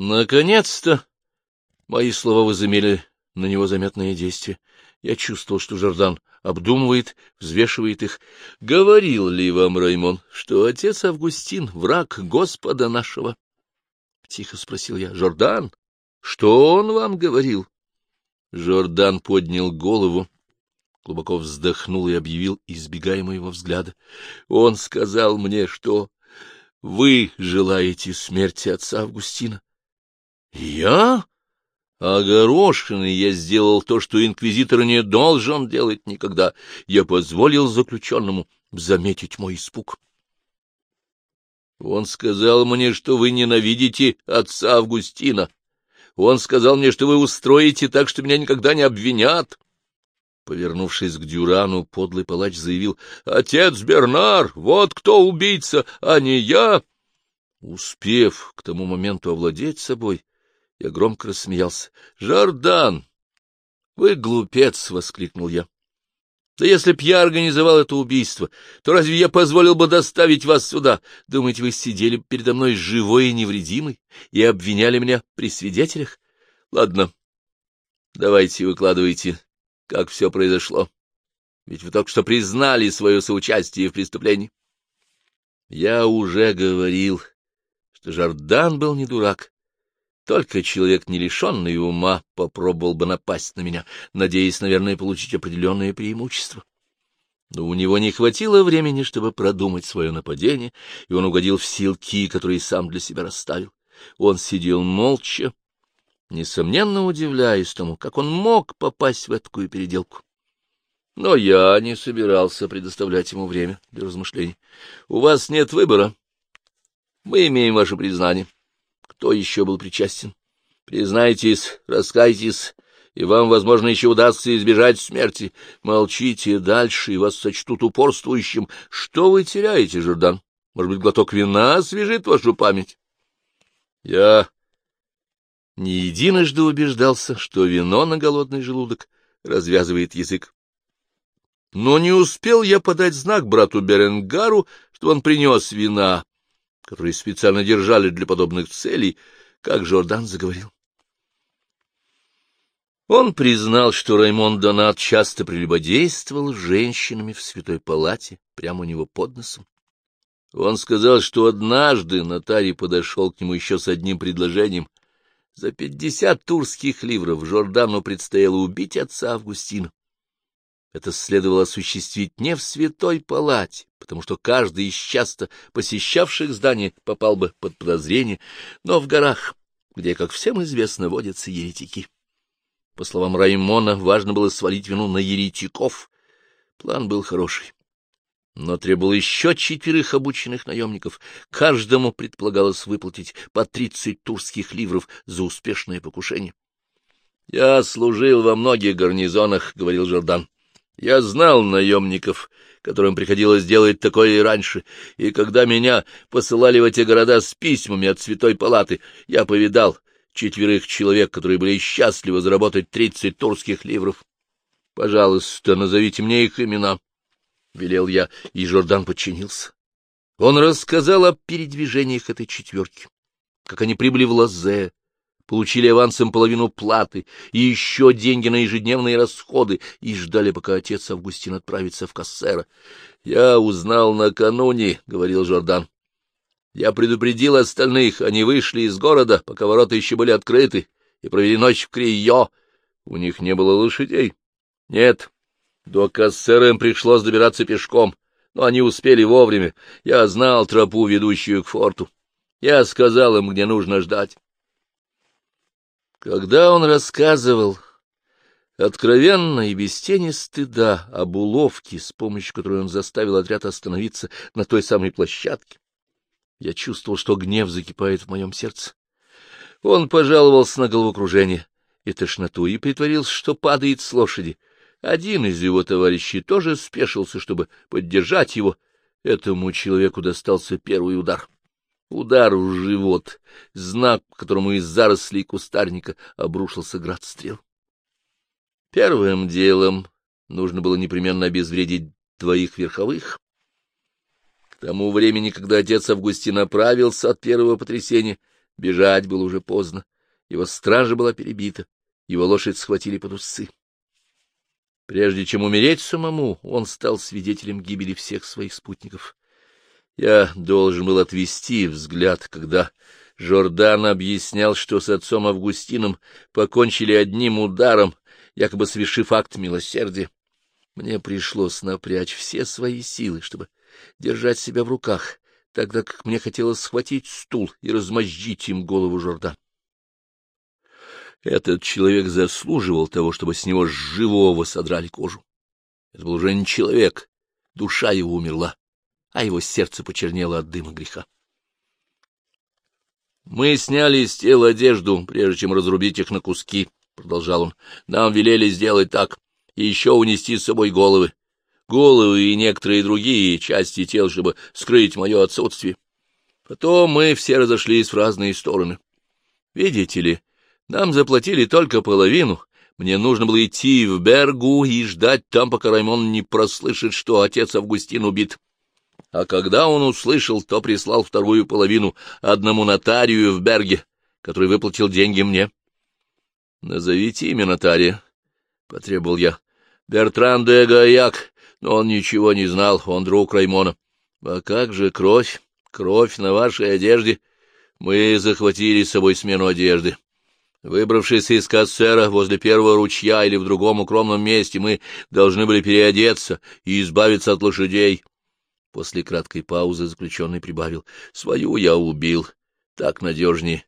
Наконец-то мои слова возымели на него заметное действие. Я чувствовал, что Жордан обдумывает, взвешивает их. Говорил ли вам, Раймон, что отец Августин — враг Господа нашего? — тихо спросил я. — Жордан, что он вам говорил? Жордан поднял голову, глубоко вздохнул и объявил, избегая моего взгляда. Он сказал мне, что вы желаете смерти отца Августина. — Я? Огорошенный я сделал то, что инквизитор не должен делать никогда. Я позволил заключенному заметить мой испуг. Он сказал мне, что вы ненавидите отца Августина. Он сказал мне, что вы устроите так, что меня никогда не обвинят. Повернувшись к Дюрану, подлый палач заявил, — Отец Бернар, вот кто убийца, а не я. Успев к тому моменту овладеть собой, я громко рассмеялся. — Жордан! Вы глупец! — воскликнул я. — Да если б я организовал это убийство, то разве я позволил бы доставить вас сюда? Думаете, вы сидели передо мной живой и невредимой и обвиняли меня при свидетелях? Ладно, давайте выкладывайте, как все произошло. Ведь вы только что признали свое соучастие в преступлении. Я уже говорил, что Жордан был не дурак только человек, не лишенный ума, попробовал бы напасть на меня, надеясь, наверное, получить определенное преимущество. Но у него не хватило времени, чтобы продумать свое нападение, и он угодил в силки, которые сам для себя расставил. Он сидел молча, несомненно удивляясь тому, как он мог попасть в такую переделку. Но я не собирался предоставлять ему время для размышлений. У вас нет выбора. Мы имеем ваше признание. Кто еще был причастен? Признайтесь, раскайтесь, и вам, возможно, еще удастся избежать смерти. Молчите дальше, и вас сочтут упорствующим. Что вы теряете, Жордан? Может быть, глоток вина освежит вашу память? Я не единожды убеждался, что вино на голодный желудок развязывает язык. Но не успел я подать знак брату Беренгару, что он принес вина, которые специально держали для подобных целей, как Жордан заговорил. Он признал, что Раймон Донат часто прелюбодействовал с женщинами в святой палате прямо у него под носом. Он сказал, что однажды нотарий подошел к нему еще с одним предложением. За пятьдесят турских ливров Жордану предстояло убить отца Августина. Это следовало осуществить не в святой палате, потому что каждый из часто посещавших здание попал бы под подозрение, но в горах, где, как всем известно, водятся еретики. По словам Раймона, важно было свалить вину на еретиков. План был хороший, но требовал еще четверых обученных наемников. Каждому предполагалось выплатить по тридцать турских ливров за успешное покушение. — Я служил во многих гарнизонах, — говорил Жордан. Я знал наемников, которым приходилось делать такое и раньше, и когда меня посылали в эти города с письмами от Святой Палаты, я повидал четверых человек, которые были счастливы заработать тридцать турских ливров. Пожалуйста, назовите мне их имена, — велел я, и Жордан подчинился. Он рассказал о передвижениях этой четверки, как они прибыли в Лазе, получили авансом половину платы и еще деньги на ежедневные расходы и ждали, пока отец Августин отправится в Кассера. — Я узнал накануне, — говорил Жордан. — Я предупредил остальных, они вышли из города, пока ворота еще были открыты, и провели ночь в Крио. У них не было лошадей. Нет, до Кассера им пришлось добираться пешком, но они успели вовремя. Я знал тропу, ведущую к форту. Я сказал им, где нужно ждать. Когда он рассказывал откровенно и без тени стыда об уловке, с помощью которой он заставил отряд остановиться на той самой площадке, я чувствовал, что гнев закипает в моем сердце. Он пожаловался на головокружение и тошноту и притворился, что падает с лошади. Один из его товарищей тоже спешился, чтобы поддержать его. Этому человеку достался первый удар. Удар в живот, знак, к которому из зарослей кустарника обрушился град стрел. Первым делом нужно было непременно обезвредить двоих верховых. К тому времени, когда отец Августин оправился от первого потрясения, Бежать было уже поздно. Его стража была перебита, его лошадь схватили под усы. Прежде чем умереть самому, он стал свидетелем гибели всех своих спутников. Я должен был отвести взгляд, когда Жордан объяснял, что с отцом Августином покончили одним ударом, якобы совершив акт милосердия. Мне пришлось напрячь все свои силы, чтобы держать себя в руках, тогда как мне хотелось схватить стул и размозжить им голову Жордан. Этот человек заслуживал того, чтобы с него живого содрали кожу. Это был уже не человек, душа его умерла, а его сердце почернело от дыма греха. Мы сняли с тел одежду, прежде чем разрубить их на куски, — продолжал он. Нам велели сделать так, и еще унести с собой головы. Головы и некоторые другие части тел, чтобы скрыть мое отсутствие. Потом мы все разошлись в разные стороны. Видите ли, нам заплатили только половину. Мне нужно было идти в Бергу и ждать там, пока Раймон не прослышит, что отец Августин убит. А когда он услышал, то прислал вторую половину одному нотарию в Берге, который выплатил деньги мне. — Назовите имя нотария, — потребовал я. — Бертран де Гаяк, но он ничего не знал, он друг Раймона. — А как же кровь? Кровь на вашей одежде? Мы захватили с собой смену одежды. Выбравшись из Кассера возле первого ручья или в другом укромном месте, мы должны были переодеться и избавиться от лошадей. После краткой паузы заключенный прибавил. — Свою я убил. Так надежнее.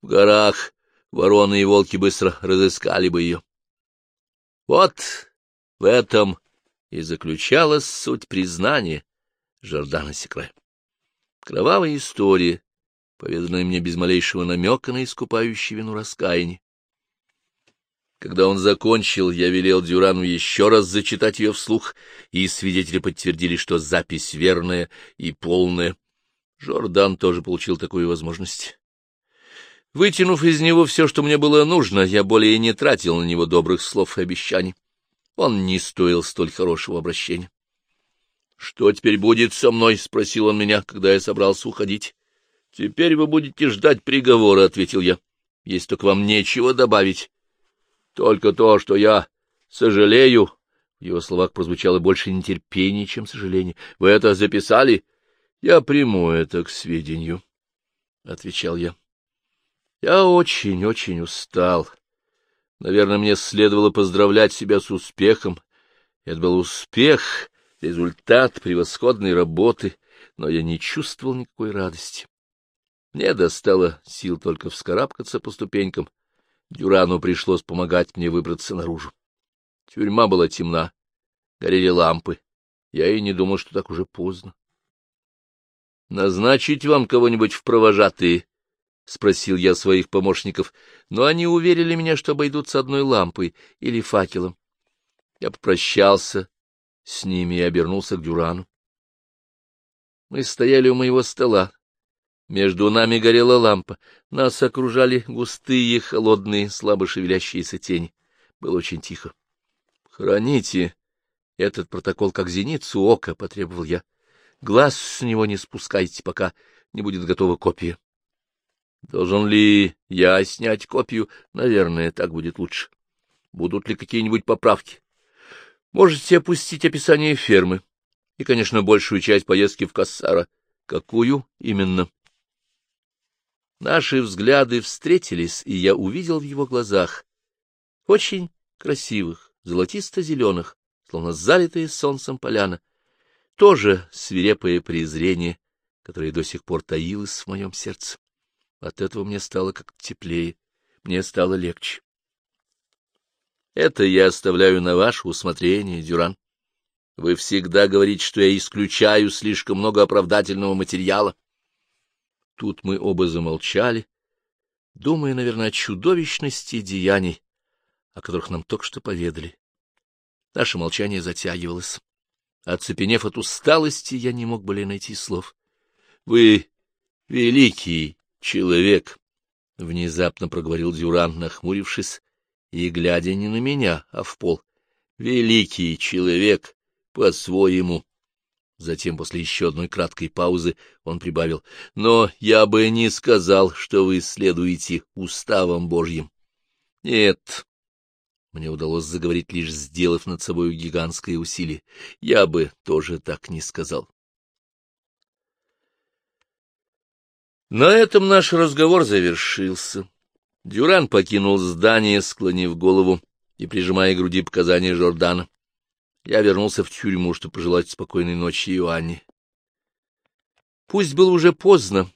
В горах вороны и волки быстро разыскали бы ее. Вот в этом и заключалась суть признания Жордана Секре. Кровавая история, поведанная мне без малейшего намека на искупающий вину раскаяние. Когда он закончил, я велел Дюрану еще раз зачитать ее вслух, и свидетели подтвердили, что запись верная и полная. Жордан тоже получил такую возможность. Вытянув из него все, что мне было нужно, я более не тратил на него добрых слов и обещаний. Он не стоил столь хорошего обращения. — Что теперь будет со мной? — спросил он меня, когда я собрался уходить. — Теперь вы будете ждать приговора, — ответил я. — Есть только вам нечего добавить. Только то, что я сожалею. В его словах прозвучало больше нетерпения, чем сожаление. — Вы это записали? — Я приму это к сведению, — отвечал я. Я очень-очень устал. Наверное, мне следовало поздравлять себя с успехом. Это был успех, результат превосходной работы, но я не чувствовал никакой радости. Мне достало сил только вскарабкаться по ступенькам. Дюрану пришлось помогать мне выбраться наружу. Тюрьма была темна, горели лампы. Я и не думал, что так уже поздно. — Назначить вам кого-нибудь в провожатые? — спросил я своих помощников, но они уверили меня, что обойдутся одной лампой или факелом. Я попрощался с ними и обернулся к Дюрану. Мы стояли у моего стола. Между нами горела лампа. Нас окружали густые, холодные, слабо шевелящиеся тени. Было очень тихо. — Храните этот протокол как зеницу ока, — потребовал я. — Глаз с него не спускайте, пока не будет готова копия. Должен ли я снять копию? Наверное, так будет лучше. Будут ли какие-нибудь поправки? Можете опустить описание фермы и, конечно, большую часть поездки в Кассара. Какую именно? Наши взгляды встретились, и я увидел в его глазах очень красивых, золотисто-зеленых, словно залитые солнцем поляна, тоже свирепое презрение, которое до сих пор таилось в моем сердце. От этого мне стало как-то теплее, мне стало легче. Это я оставляю на ваше усмотрение, Дюран. Вы всегда говорите, что я исключаю слишком много оправдательного материала. Тут мы оба замолчали, думая, наверное, о чудовищности деяний, о которых нам только что поведали. Наше молчание затягивалось. Оцепенев от усталости, я не мог более найти слов. — Вы великий человек, — внезапно проговорил Дюран, нахмурившись и глядя не на меня, а в пол. — Великий человек по-своему. Затем, после еще одной краткой паузы, он прибавил, — Но я бы не сказал, что вы следуете уставам Божьим. — Нет, мне удалось заговорить, лишь сделав над собой гигантское усилие. Я бы тоже так не сказал. На этом наш разговор завершился. Дюран покинул здание, склонив голову и прижимая к груди показания Жордана. Я вернулся в тюрьму, чтобы пожелать спокойной ночи Иоанне. Пусть было уже поздно.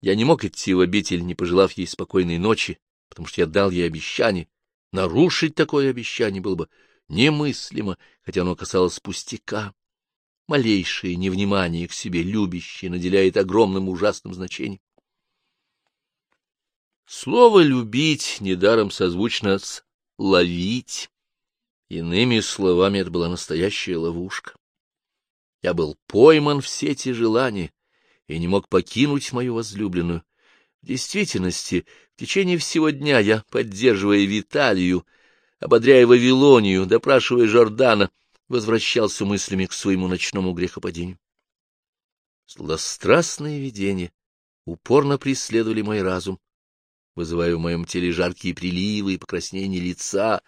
Я не мог идти в обитель, не пожелав ей спокойной ночи, потому что я дал ей обещание. Нарушить такое обещание было бы немыслимо, хотя оно касалось пустяка. Малейшее невнимание к себе любящее наделяет огромным ужасным значением. Слово «любить» недаром созвучно с «ловить». Иными словами, это была настоящая ловушка. Я был пойман в сети желания и не мог покинуть мою возлюбленную. В действительности, в течение всего дня я, поддерживая Виталию, ободряя Вавилонию, допрашивая Жордана, возвращался мыслями к своему ночному грехопадению. Злострастные видения упорно преследовали мой разум, вызывая в моем теле жаркие приливы и покраснение лица,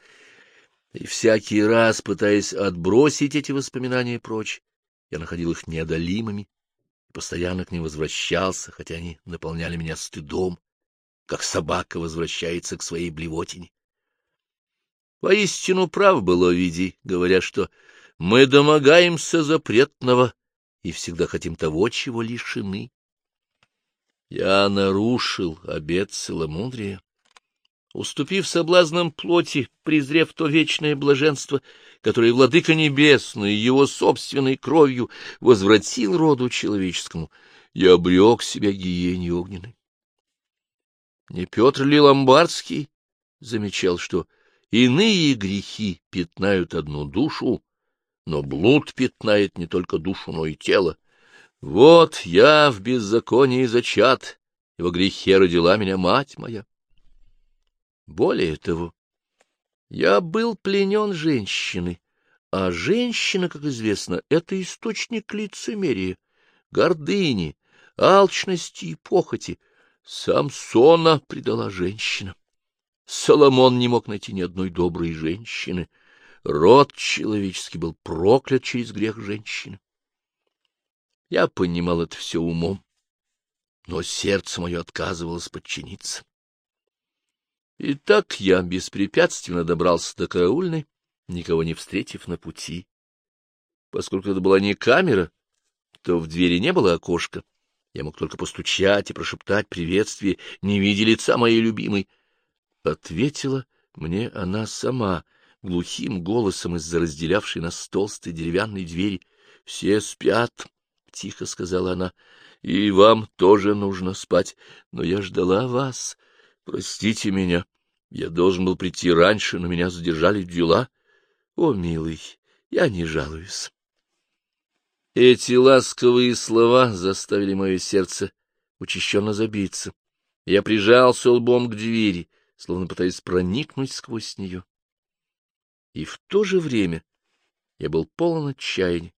и всякий раз, пытаясь отбросить эти воспоминания прочь, я находил их неодолимыми и постоянно к ним возвращался, хотя они наполняли меня стыдом, как собака возвращается к своей блевотине. Поистину прав был Овидий, говоря, что мы домогаемся запретного и всегда хотим того, чего лишены. Я нарушил обет целомудрия, уступив соблазнам плоти, презрев то вечное блаженство, которое Владыка Небесный его собственной кровью возвратил роду человеческому, я обрек себя гиене огненной. Не Петр ли Ломбардский замечал, что иные грехи пятнают одну душу, но блуд пятнает не только душу, но и тело. Вот я в беззаконии зачат, и во грехе родила меня мать моя. Более того, я был пленен женщиной, а женщина, как известно, — это источник лицемерия, гордыни, алчности и похоти. Самсона предала женщина. Соломон не мог найти ни одной доброй женщины — Род человеческий был проклят через грех женщины. Я понимал это все умом, но сердце мое отказывалось подчиниться. И так я беспрепятственно добрался до караульной, никого не встретив на пути. Поскольку это была не камера, то в двери не было окошка. Я мог только постучать и прошептать приветствие, не видя лица моей любимой. Ответила мне она сама — глухим голосом из-за разделявшей нас толстой деревянной двери. — Все спят, — тихо сказала она, — и вам тоже нужно спать, но я ждала вас. Простите меня, я должен был прийти раньше, но меня задержали дела. О, милый, я не жалуюсь. Эти ласковые слова заставили мое сердце учащенно забиться. Я прижался лбом к двери, словно пытаясь проникнуть сквозь нее. И в то же время я был полон отчаяния,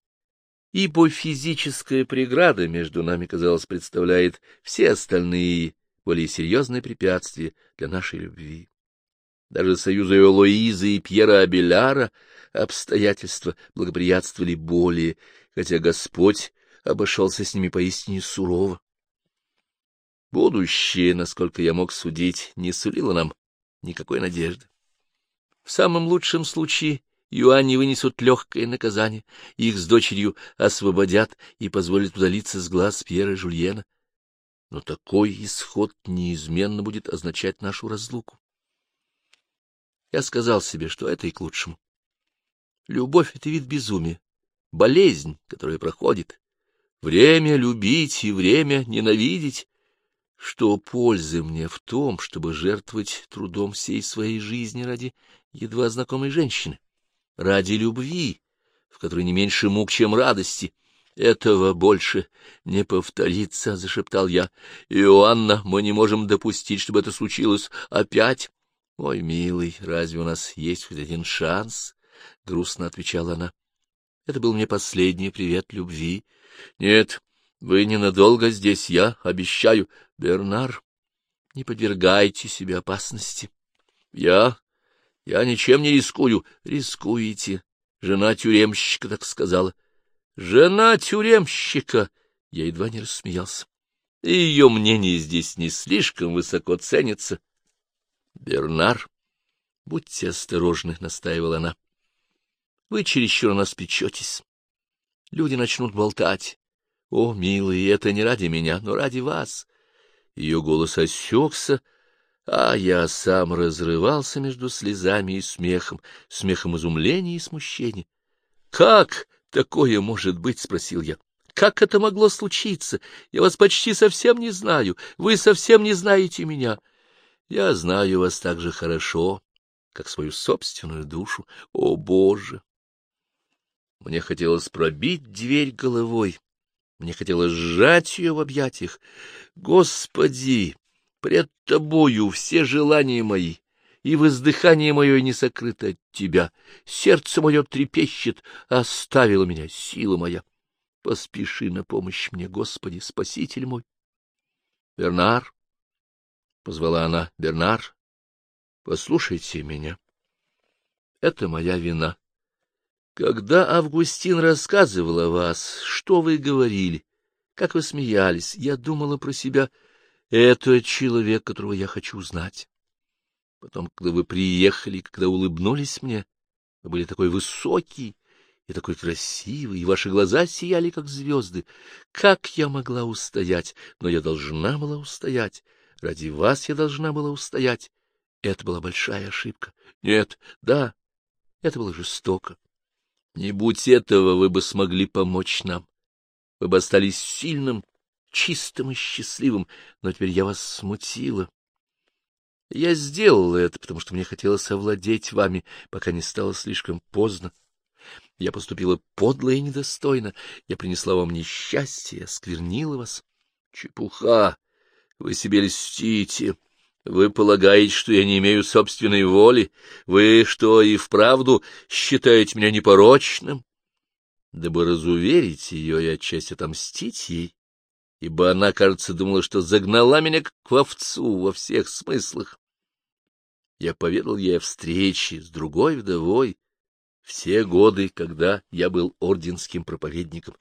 ибо физическая преграда между нами, казалось, представляет все остальные, более серьезные препятствия для нашей любви. Даже союзы Лоизы и Пьера Абеляра обстоятельства благоприятствовали более, хотя Господь обошелся с ними поистине сурово. Будущее, насколько я мог судить, не сулило нам никакой надежды. В самом лучшем случае юани вынесут легкое наказание, их с дочерью освободят и позволят удалиться с глаз Пьера Жульена. Но такой исход неизменно будет означать нашу разлуку. Я сказал себе, что это и к лучшему. Любовь — это вид безумия, болезнь, которая проходит. Время любить и время ненавидеть что пользы мне в том, чтобы жертвовать трудом всей своей жизни ради едва знакомой женщины, ради любви, в которой не меньше мук, чем радости? Этого больше не повторится, — зашептал я. Иоанна, мы не можем допустить, чтобы это случилось опять. — Ой, милый, разве у нас есть хоть один шанс? — грустно отвечала она. — Это был мне последний привет любви. Нет, вы ненадолго здесь, я обещаю. Бернар, не подвергайте себе опасности. Я... я ничем не рискую. Рискуете. Жена тюремщика так сказала. Жена тюремщика! Я едва не рассмеялся. Ее мнение здесь не слишком высоко ценится. Бернар, будьте осторожны, — настаивала она. Вы чересчур нас печетесь. Люди начнут болтать. О, милый, это не ради меня, но ради вас. Ее голос осекся, а я сам разрывался между слезами и смехом, смехом изумления и смущения. — Как такое может быть? — спросил я. — Как это могло случиться? Я вас почти совсем не знаю. Вы совсем не знаете меня. Я знаю вас так же хорошо, как свою собственную душу. О, Боже! Мне хотелось пробить дверь головой. Мне хотелось сжать ее в объятиях. Господи, пред тобою все желания мои, и воздыхание мое не сокрыто от тебя. Сердце мое трепещет, оставила меня сила моя. Поспеши на помощь мне, Господи, Спаситель мой. Бернар, — позвала она, — Бернар, послушайте меня. Это моя вина. Когда Августин рассказывал о вас, что вы говорили, как вы смеялись, я думала про себя, это человек, которого я хочу знать. Потом, когда вы приехали, когда улыбнулись мне, вы были такой высокий и такой красивый, и ваши глаза сияли, как звезды. Как я могла устоять? Но я должна была устоять. Ради вас я должна была устоять. Это была большая ошибка. Нет, да, это было жестоко. Не будь этого, вы бы смогли помочь нам. Вы бы остались сильным, чистым и счастливым, но теперь я вас смутила. Я сделала это, потому что мне хотелось овладеть вами, пока не стало слишком поздно. Я поступила подло и недостойно. Я принесла вам несчастье, осквернила вас. Чепуха! Вы себе льстите. Вы полагаете, что я не имею собственной воли? Вы что, и вправду считаете меня непорочным? Дабы разуверить ее и отчасти отомстить ей, ибо она, кажется, думала, что загнала меня к овцу во всех смыслах. Я поведал ей о встрече с другой вдовой, все годы, когда я был орденским проповедником.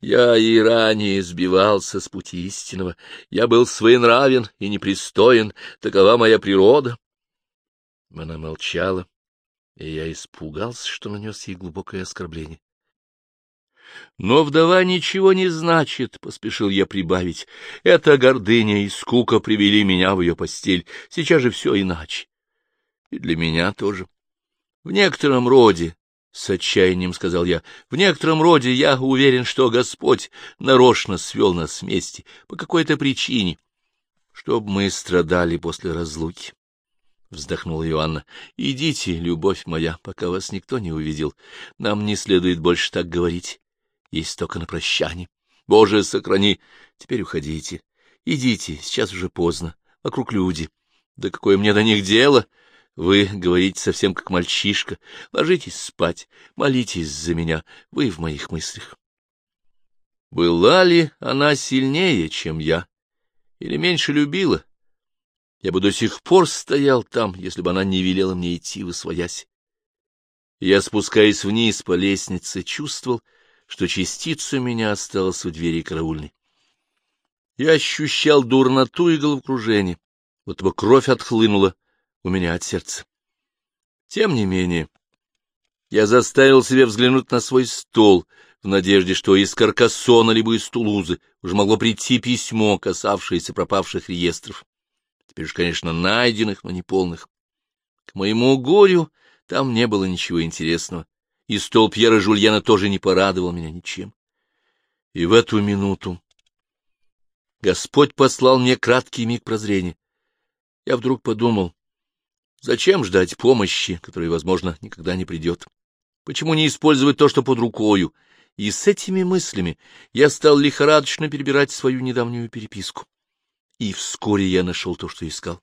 Я и ранее сбивался с пути истинного. Я был своенравен и непристоен. Такова моя природа. Она молчала, и я испугался, что нанес ей глубокое оскорбление. Но вдова ничего не значит, — поспешил я прибавить. Эта гордыня и скука привели меня в ее постель. Сейчас же все иначе. И для меня тоже. В некотором роде — с отчаянием сказал я. — В некотором роде я уверен, что Господь нарочно свел нас вместе по какой-то причине, чтобы мы страдали после разлуки. Вздохнула Иоанна. — Идите, любовь моя, пока вас никто не увидел. Нам не следует больше так говорить. Есть только на прощание. Боже, сохрани. Теперь уходите. Идите, сейчас уже поздно. Вокруг люди. Да какое мне до них дело? — вы говорите совсем как мальчишка. Ложитесь спать, молитесь за меня, вы в моих мыслях. Была ли она сильнее, чем я, или меньше любила? Я бы до сих пор стоял там, если бы она не велела мне идти в освоясь. Я, спускаясь вниз по лестнице, чувствовал, что частица меня осталась у двери караульной. Я ощущал дурноту и головокружение, вот бы кровь отхлынула у меня от сердца. Тем не менее, я заставил себя взглянуть на свой стол, в надежде, что из Каркасона либо из Тулузы уже могло прийти письмо, касавшееся пропавших реестров. Теперь уж, конечно, найденных, но не полных. К моему горю там не было ничего интересного, и стол Пьера Жульена тоже не порадовал меня ничем. И в эту минуту Господь послал мне краткий миг прозрения. Я вдруг подумал, Зачем ждать помощи, которая, возможно, никогда не придет? Почему не использовать то, что под рукою? И с этими мыслями я стал лихорадочно перебирать свою недавнюю переписку. И вскоре я нашел то, что искал.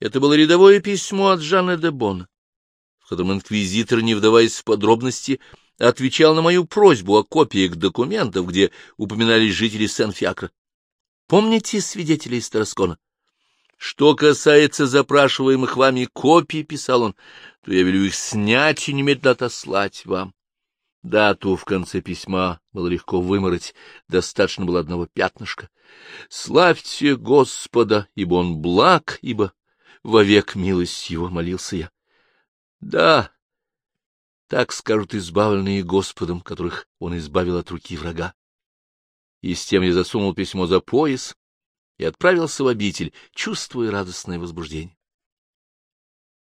Это было рядовое письмо от Жанны де Бона, в котором инквизитор, не вдаваясь в подробности, отвечал на мою просьбу о копиях документов, где упоминались жители Сен-Фиакра. Помните свидетелей из Тараскона? Что касается запрашиваемых вами копий, — писал он, — то я велю их снять и немедленно отослать вам. Дату в конце письма было легко вымороть, достаточно было одного пятнышка. «Славьте Господа, ибо Он благ, ибо вовек милость Его», — молился я. Да, так скажут избавленные Господом, которых Он избавил от руки врага. И с тем я засунул письмо за пояс и отправился в обитель, чувствуя радостное возбуждение.